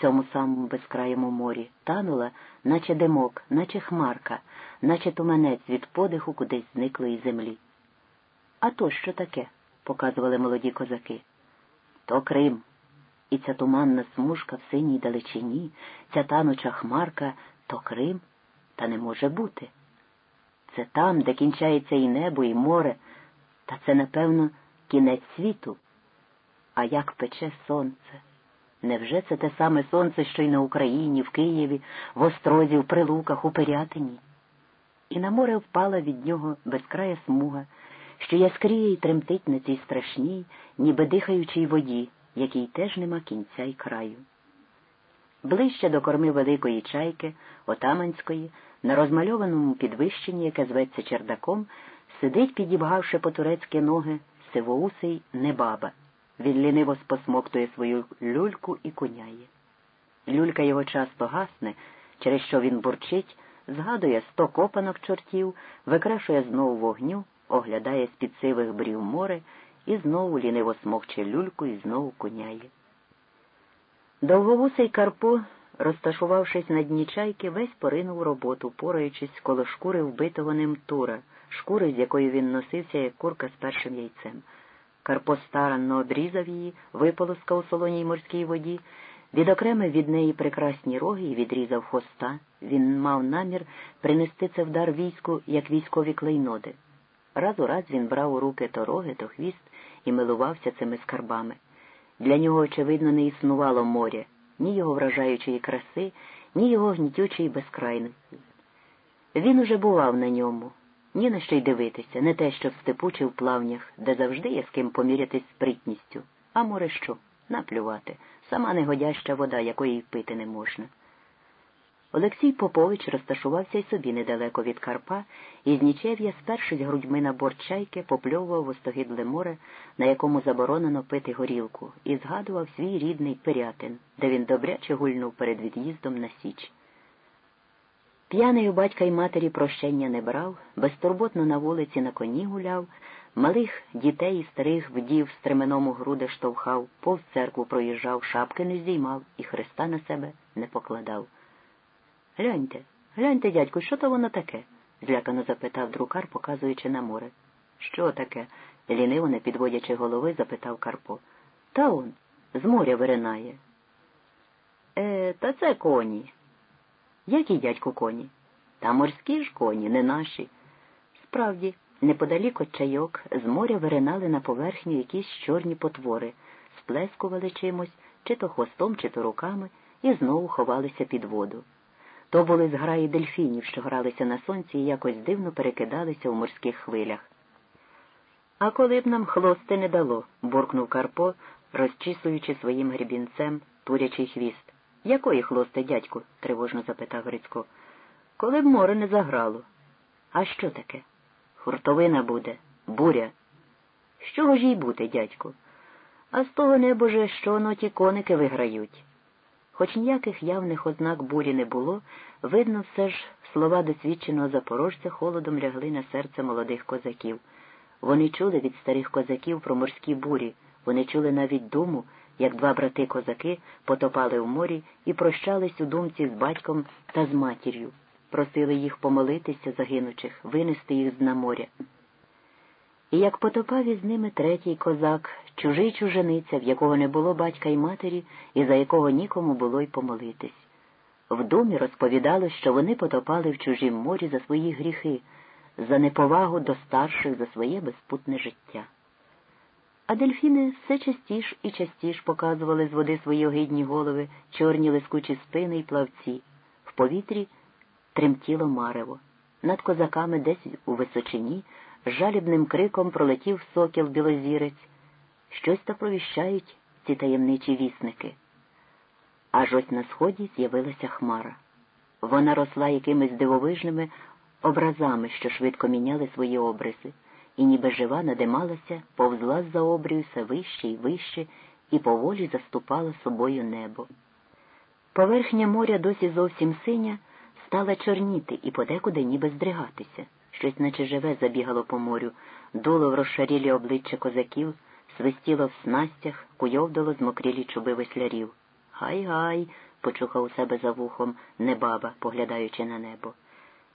цьому самому безкраєму морі, танула, наче димок, наче хмарка, наче туманець від подиху кудись зниклої землі. А то що таке? показували молоді козаки. То Крим. І ця туманна смужка в синій далечині, ця тануча хмарка то Крим, та не може бути. Це там, де кінчається і небо, і море, та це, напевно, кінець світу. А як пече сонце? Невже це те саме сонце, що й на Україні, в Києві, в Острозі, в Прилуках, у Пирятині? І на море впала від нього безкрая смуга, що яскріє й тремтить на цій страшній, ніби дихаючій воді, якій теж нема кінця й краю. Ближче до корми великої чайки, отаманської, на розмальованому підвищенні, яке зветься чердаком, сидить, підібгавши по турецькі ноги, сивоусий небаба. Він ліниво спосмоктує свою люльку і куняє. Люлька його часто гасне, через що він бурчить, згадує сто копанок чортів, викрашує знову вогню, оглядає з-під сивих брів море і знову ліниво смокче люльку і знову куняє. Довговусий Карпо, розташувавшись на дні чайки, весь поринув роботу, пораючись коло шкури вбитого ним тура, шкури, з якою він носився, як курка з першим яйцем. Карпо старанно обрізав її, виполоскав у солоній морській воді, відокремив від неї прекрасні роги і відрізав хоста. Він мав намір принести це в дар війську, як військові клейноди. Раз у раз він брав у руки то роги, то хвіст і милувався цими скарбами. Для нього, очевидно, не існувало моря, ні його вражаючої краси, ні його гнітючої безкрайності. Він уже бував на ньому, ні на що й дивитися, не те, що в степу чи в плавнях, де завжди є з ким помірятись спритністю. А море що? Наплювати, сама негодяща вода, якої й пити не можна. Олексій Попович розташувався й собі недалеко від Карпа, і з нічев'я, спершись грудьми на борт чайки, попльовував остогидле море, на якому заборонено пити горілку, і згадував свій рідний Пирятин, де він добряче гульнув перед від'їздом на Січ. П'яний у батька й матері прощення не брав, безтурботно на вулиці на коні гуляв, малих дітей і старих вдів в стременому груди штовхав, повз церкву проїжджав, шапки не здіймав і хреста на себе не покладав. Гляньте, гляньте, дядьку, що то воно таке? злякано запитав друкар, показуючи на море. Що таке? ліниво, не підводячи голови, запитав Карпо. Та он, з моря виринає. Е, та це коні. Які дядьку коні? Та морські ж коні, не наші. Справді, неподалік от чайок з моря виринали на поверхню якісь чорні потвори, сплескували чимось, чи то хвостом, чи то руками, і знову ховалися під воду. То були зграї дельфінів, що гралися на сонці і якось дивно перекидалися у морських хвилях. А коли б нам хлости не дало, буркнув Карпо, розчісуючи своїм грібінцем турячий хвіст. Якої хлости, дядьку? тривожно запитав Грицько. Коли б море не заграло. А що таке? Хуртовина буде, буря. З чого ж їй бути, дядьку? А з того небоже, що воно ті коники виграють. Хоч ніяких явних ознак бурі не було, видно все ж слова досвідченого запорожця холодом лягли на серце молодих козаків. Вони чули від старих козаків про морські бурі, вони чули навіть думу, як два брати козаки потопали в морі і прощались у думці з батьком та з матір'ю, просили їх помолитися загинучих, винести їх з на моря. І як потопав із ними третій козак, чужий чужениця, в якого не було батька й матері, і за якого нікому було й помолитись. В думі розповідали, що вони потопали в чужім морі за свої гріхи, за неповагу до старших, за своє безпутне життя. А дельфіни все частіш і частіш показували з води свої огидні голови, чорні лискучі спини й плавці. В повітрі тремтіло марево. Над козаками десь у височині жалібним криком пролетів сокіл білозірець. Щось то провіщають ці таємничі вісники. Аж ось на сході з'явилася хмара. Вона росла якимись дивовижними образами, що швидко міняли свої обриси, і ніби жива надималася, повзла з за обрію все вище і вище, і поволі заступала собою небо. Поверхня моря досі зовсім синя, стала чорніти і подекуди ніби здригатися. Щось, наче живе, забігало по морю, дуло в розшарілі обличчя козаків, свистіло в снастях, куйовдало змокрілі чуби веслярів. Гай гай, почухав у себе за вухом небаба, поглядаючи на небо.